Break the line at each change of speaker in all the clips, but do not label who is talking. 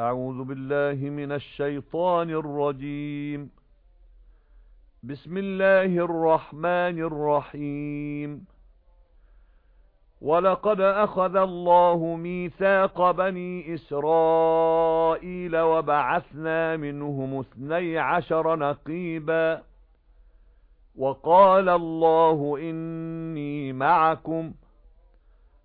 أعوذ بالله من الشيطان الرجيم. بسم الله الرحمن الرحيم. وَلَقَدْ أَخَذَ اللَّهُ مِيثَاقَ بَنِي إِسْرَائِيلَ وَبَعَثْنَا مِنْهُمُ اثْنَيْ عَشَرَ نَقِيبًا. وَقَالَ اللَّهُ إِنِّي مَعَكُمْ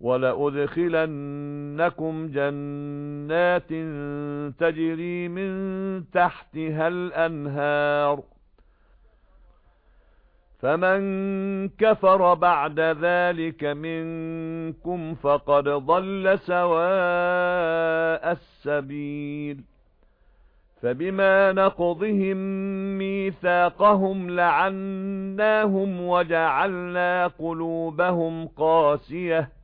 وَلَأُدْخِلَنَّكُمْ جَنَّاتٍ تَجْرِي مِن تَحْتِهَا الْأَنْهَارُ. فَمَن كَفَرَ بَعْدَ ذَلِكَ مِنكُمْ فَقَدْ ضَلَّ سَوَاءَ السَّبِيلِ. فَبِمَا نَقْضِهِم مِّيثَاقَهُمْ لَعَنَّاهُمْ وَجَعَلْنَا قُلُوبَهُمْ قَاسِيَةً.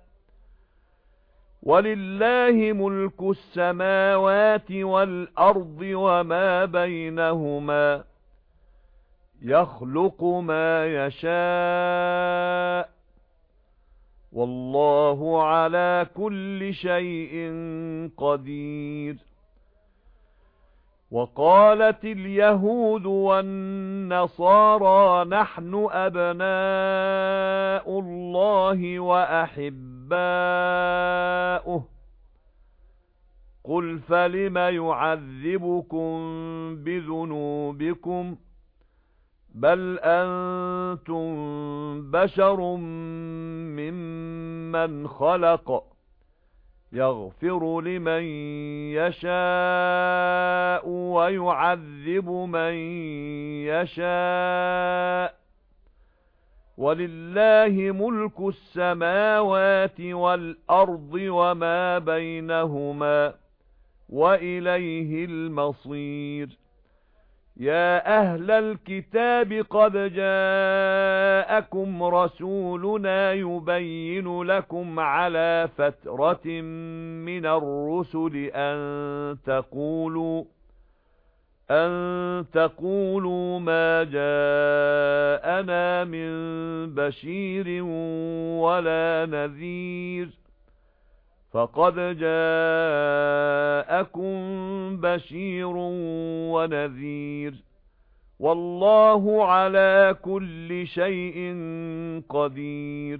وَلِلَّهِ مُلْكُ السَّمَاوَاتِ وَالْأَرْضِ وَمَا بَيْنَهُمَا يَخْلُقُ مَا يَشَاءُ وَاللَّهُ عَلَى كُلِّ شَيْءٍ قَدِيرٌ وَقَالَتِ الْيَهُودُ وَالنَّصَارَى نَحْنُ أَبْنَاءُ اللَّهِ وَأَحِبَّاؤُهُ قُلْ فَلِمَ يُعَذِّبُكُم بِذُنُوبِكُمْ بَلْ أَنْتُمْ بَشَرٌ مِّمَّنْ خَلَقَ يَغْفِرُ لِمَن يَشَاءُ وَيُعَذِّبُ مَن يَشَاءُ وَلِلَّهِ مُلْكُ السَّمَاوَاتِ وَالْأَرْضِ وَمَا بَيْنَهُمَا وَإِلَيْهِ الْمَصِيرُ. يا أهل الكتاب قد جاءكم رسولنا يبين لكم على فترة من الرسل أن تقولوا أن تقولوا ما جاءنا من بشير ولا نذير فقد جاءكم بشير ونذير والله على كل شيء قدير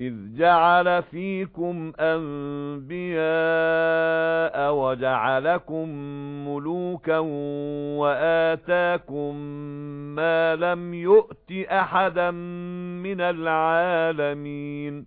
إِذْ جَعَلَ فِيكُمْ أَنْبِيَاءَ وَجَعَلَكُمْ مُلُوكًا وَآتَاكُمْ مَا لَمْ يُؤْتِ أَحَدًا مِنَ الْعَالَمِينَ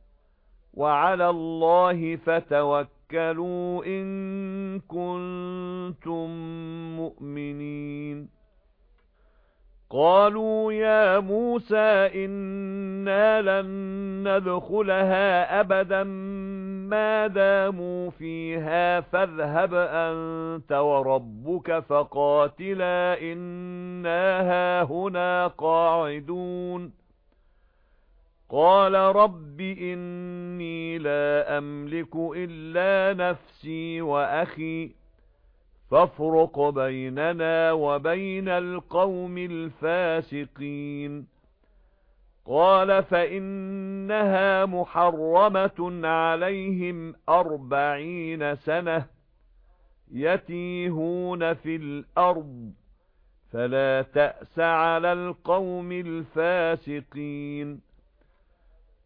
وَعَلَى اللَّهِ فَتَوَكَّلُوا إِن كُنتُم مُّؤْمِنِينَ. قَالُوا يَا مُوسَى إِنَّا لَن نَّدْخُلَهَا أَبَدًا مَا دَامُوا فِيهَا فَاذْهَبْ أَنتَ وَرَبُّكَ فَقَاتِلَا إِنَّا هَاهُنَا قَاعِدُونَ. قَالَ رَبِّ إِنِّي لَا أَمْلِكُ إِلَّا نَفْسِي وَأَخِي فَافْرُقْ بَيْنَنَا وَبَيْنَ الْقَوْمِ الْفَاسِقِينَ. قَالَ فَإِنَّهَا مُحَرَّمَةٌ عَلَيْهِمْ أَرْبَعِينَ سَنَةً يَتِيهُونَ فِي الْأَرْضِ فَلَا تَأْسَ عَلَى الْقَوْمِ الْفَاسِقِينَ.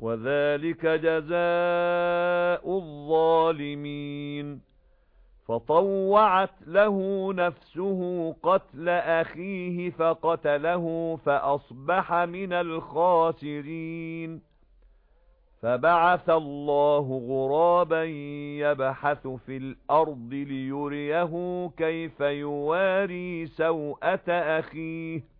وَذَلِكَ جَزَاءُ الظَّالِمِينَ. فَطَوَّعَتْ لَهُ نَفْسُهُ قَتْلَ أَخِيهِ فَقَتَلَهُ فَأَصْبَحَ مِنَ الْخَاسِرِينَ. فَبَعَثَ اللَّهُ غُرَابًا يَبْحَثُ فِي الْأَرْضِ لِيُرِيَهُ كَيْفَ يُوَارِي سَوْءَةَ أَخِيهِ.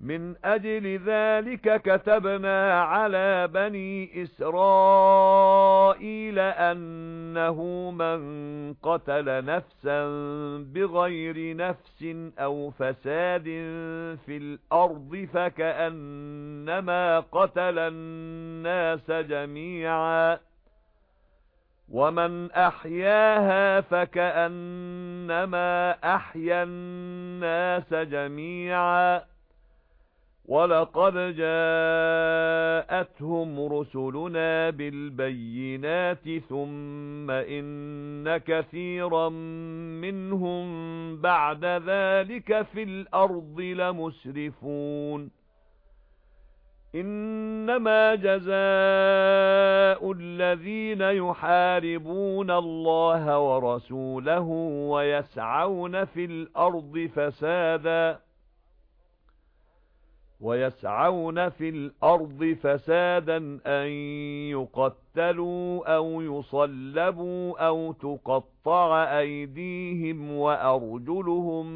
مِنْ أَجْلِ ذَلِكَ كَتَبْنَا عَلَى بَنِي إِسْرَائِيلَ أَنَّهُ مَنْ قَتَلَ نَفْسًا بِغَيْرِ نَفْسٍ أَوْ فَسَادٍ فِي الْأَرْضِ فَكَأَنَّمَا قَتَلَ النَّاسَ جَمِيعًا وَمَنْ أَحْيَاهَا فَكَأَنَّمَا أَحْيَا النَّاسَ جَمِيعًا وَلَقَدْ جَاءَتْهُمْ رُسُلُنَا بِالْبَيِّنَاتِ ثُمَّ إِنَّ كَثِيرًا مِنْهُمْ بَعْدَ ذَلِكَ فِي الْأَرْضِ لَمُسْرِفُونَ إِنَّمَا جَزَاءُ الَّذِينَ يُحَارِبُونَ اللَّهَ وَرَسُولَهُ وَيَسْعَوْنَ فِي الْأَرْضِ فَسَادًا وَيَسْعَوْنَ فِي الْأَرْضِ فَسَادًا أَن يُقَتَّلُوا أَوْ يُصَلَّبُوا أَوْ تُقَطَّعَ أَيْدِيهِمْ وَأَرْجُلُهُم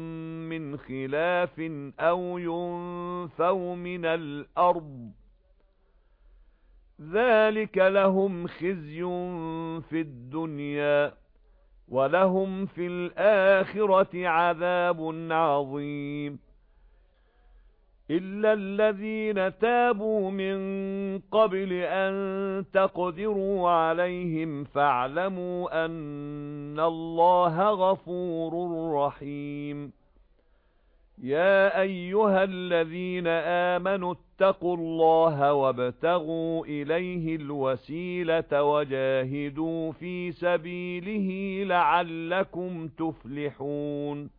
مِّنْ خِلَافٍ أَوْ يُنفَوْا مِنَ الْأَرْضِ. ذَلِكَ لَهُمْ خِزْيٌ فِي الدُّنْيَا وَلَهُمْ فِي الْآخِرَةِ عَذَابٌ عَظِيمٌ. إِلَّا الَّذِينَ تَابُوا مِن قَبْلِ أَن تَقْدِرُوا عَلَيْهِمْ فَاعْلَمُوا أَنَّ اللَّهَ غَفُورٌ رَّحِيمٌ يَا أَيُّهَا الَّذِينَ آمَنُوا اتَّقُوا اللَّهَ وَابْتَغُوا إِلَيْهِ الْوَسِيلَةَ وَجَاهِدُوا فِي سَبِيلِهِ لَعَلَّكُمْ تُفْلِحُونَ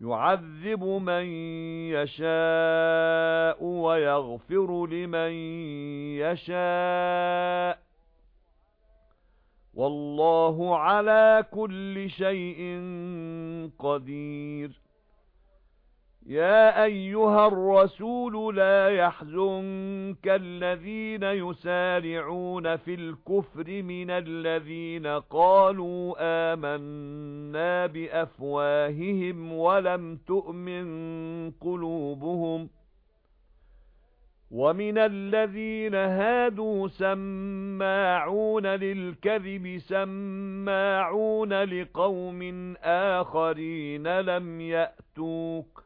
يُعَذِّبُ مَن يَشَاءُ وَيَغْفِرُ لِمَن يَشَاءُ. وَاللَّهُ عَلَى كُلِّ شَيْءٍ قَدِيرٌ. يَا أَيُّهَا الرَّسُولُ لَا يَحْزُنكَ الَّذِينَ يُسَارِعُونَ فِي الْكُفْرِ مِنَ الَّذِينَ قَالُوا آمَنَّا بِأَفْوَاهِهِمْ وَلَمْ تُؤْمِنْ قُلُوبُهُمْ وَمِنَ الَّذِينَ هَادُوا سَمَّاعُونَ لِلْكَذِبِ سَمَّاعُونَ لِقَوْمٍ آخَرِينَ لَمْ يَأْتُوكَ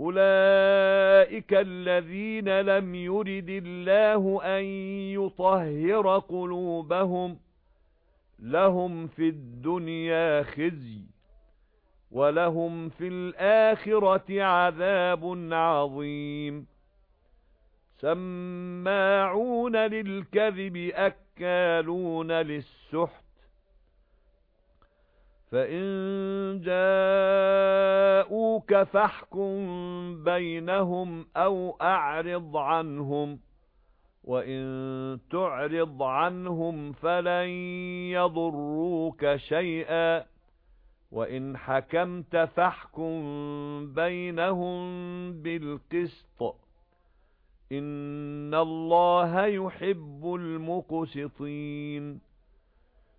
أُولَئِكَ الَّذِينَ لَمْ يُرِدِ اللَّهُ أَن يُطَهِّرَ قُلُوبَهُمْ لَهُمْ فِي الدُّنْيَا خِزْيٌ وَلَهُمْ فِي الْآخِرَةِ عَذَابٌ عَظِيمٌ سَمَّاعُونَ لِلْكَذِبِ أَكَّالُونَ لِلسُّحْتِ فَإِن جَاءُوكَ فَاحْكُم بَيْنَهُمْ أَوْ أَعْرِضْ عَنْهُمْ وَإِن تُعْرِضْ عَنْهُمْ فَلَن يَضُرُّوكَ شَيْئًا وَإِنْ حَكَمْتَ فَاحْكُم بَيْنَهُم بِالْقِسْطِ إِنَّ اللَّهَ يُحِبُّ الْمُقْسِطِينَ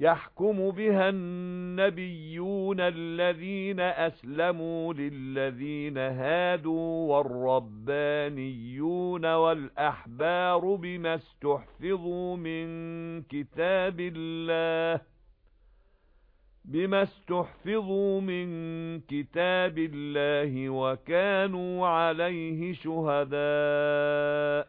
يَحْكُمُ بِهَا النَّبِيُّونَ الَّذِينَ أَسْلَمُوا لِلَّذِينَ هَادُوا وَالرَّبَّانِيُّونَ وَالْأَحْبَارُ بِمَا اسْتُحْفِظُوا مِنْ كِتَابِ اللَّهِ بِمَا اسْتُحْفِظُوا مِنْ كِتَابِ اللَّهِ وَكَانُوا عَلَيْهِ شُهَدَاءَ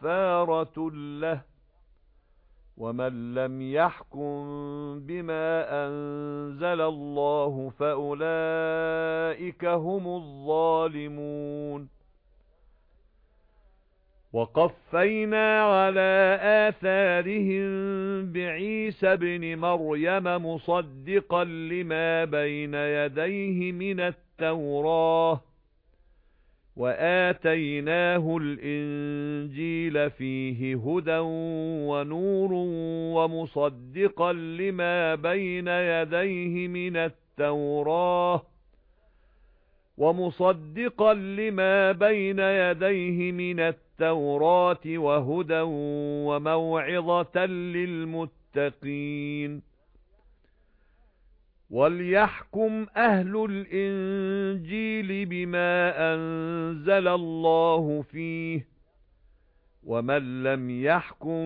كَفَّارَةٌ لَّهُ وَمَن لَّمْ يَحْكُم بِمَا أَنزَلَ اللَّهُ فَأُولَئِكَ هُمُ الظَّالِمُونَ. وَقَفَّيْنَا عَلَى آثَارِهِم بِعِيسَى ابْنِ مَرْيَمَ مُصَدِّقًا لِّمَا بَيْنَ يَدَيْهِ مِنَ التَّوْرَاةِ. وَآتَيْنَاهُ الْإِنْجِيلَ فِيهِ هُدًى وَنُورٌ وَمُصَدِّقًا لِمَا بَيْنَ يَدَيْهِ مِنَ التَّوْرَاةِ وَمُصَدِّقًا لِمَا بَيْنَ يَدَيْهِ مِنَ التَّوْرَاةِ وَهُدًى وَمَوْعِظَةً لِلْمُتَّقِينَ وَلْيَحْكُمْ أَهْلُ الْإِنْجِيلِ بِمَا أَنزَلَ اللَّهُ فِيهِ وَمَن لَّمْ يَحْكُم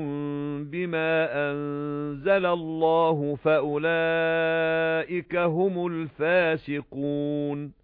بِمَا أَنزَلَ اللَّهُ فَأُولَئِكَ هُمُ الْفَاسِقُونَ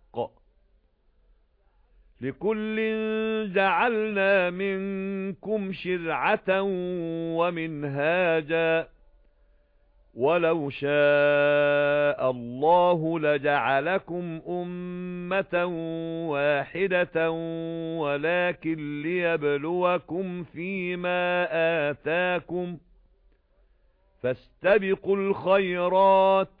لِكُلٍّ جَعَلْنَا مِنكُمْ شِرْعَةً وَمِنْهَاجًا. وَلَوْ شَاءَ اللَّهُ لَجَعَلَكُمْ أُمَّةً وَاحِدَةً وَلَكِن لِيَبْلُوَكُمْ فِيمَا آتَاكُمْ. فَاسْتَبِقُوا الْخَيْرَاتِ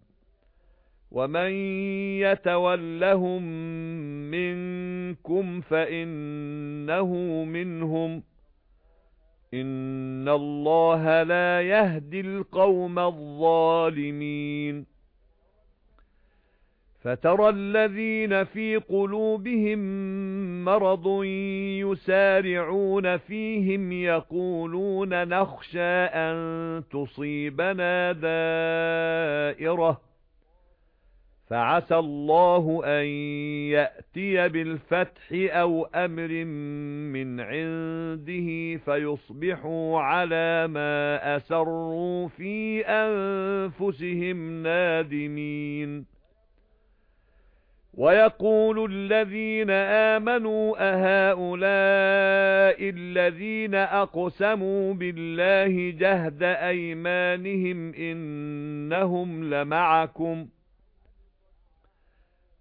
وَمَن يَتَوَلَّهُم مِنكُمْ فَإِنَّهُ مِنْهُمْ إِنَّ اللَّهَ لَا يَهْدِي الْقَوْمَ الظَّالِمِينَ فَتَرَى الَّذِينَ فِي قُلُوبِهِم مَّرَضٌ يُسَارِعُونَ فِيهِمْ يَقُولُونَ نَخْشَىٰ أَن تُصِيبَنَا دَائِرَةٌ فَعَسَى اللَّهُ أَن يَأْتِيَ بِالْفَتْحِ أَوْ أَمْرٍ مِّنْ عِندِهِ فَيُصْبِحُوا عَلَى مَا أَسَرُّوا فِي أَنفُسِهِمْ نَادِمِينَ. وَيَقُولُ الَّذِينَ آمَنُوا أَهَؤُلَاءِ الَّذِينَ أَقْسَمُوا بِاللَّهِ جَهْدَ أَيْمَانِهِمْ إِنَّهُمْ لَمَعَكُمْ ۚ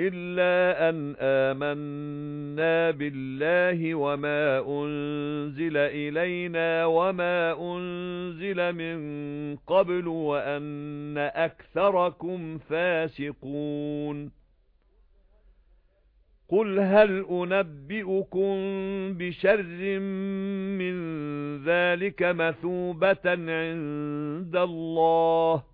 إِلَّا أَن آمَنَّا بِاللَّهِ وَمَا أُنزِلَ إِلَيْنَا وَمَا أُنزِلَ مِن قَبْلُ وَأَنَّ أَكْثَرَكُمْ فَاسِقُونَ قُلْ هَلْ أُنَبِّئُكُم بِشَرٍّ مِّن ذَلِكَ مَثُوبَةً عِندَ اللَّهِ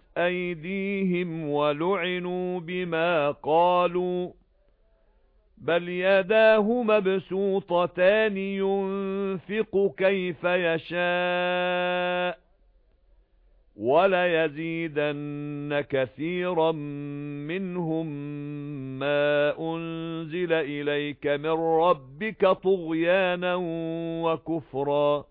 أَيْدِيهِمْ وَلُعِنُوا بِمَا قَالُوا بَلْ يَدَاهُ مَبْسُوطَتَانِ يُنْفِقُ كَيْفَ يَشَاءُ وَلَيَزِيدَنَّ كَثِيرًا مِنْهُمْ مَا أُنْزِلَ إِلَيْكَ مِنْ رَبِّكَ طُغْيَانًا وَكُفْرًا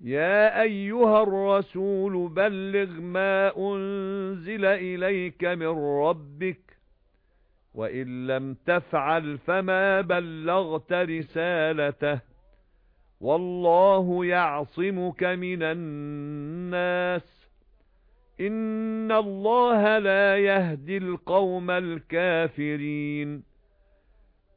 يَا أَيُّهَا الرَّسُولُ بَلِّغْ مَا أُنْزِلَ إِلَيْكَ مِنْ رَبِّكَ وَإِنْ لَمْ تَفْعَلْ فَمَا بَلَّغْتَ رِسَالَتَهُ وَاللَّهُ يَعْصِمُكَ مِنَ النَّاسِ إِنَّ اللَّهَ لَا يَهْدِي الْقَوْمَ الْكَافِرِينَ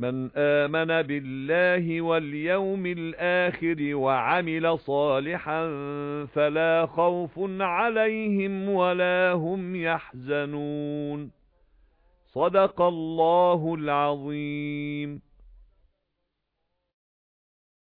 مَنْ آمَنَ بِاللَّهِ وَالْيَوْمِ الْآخِرِ وَعَمِلَ صَالِحًا فَلَا خَوْفٌ عَلَيْهِمْ وَلَا هُمْ يَحْزَنُونَ. صَدَقَ اللَّهُ الْعَظِيمُ.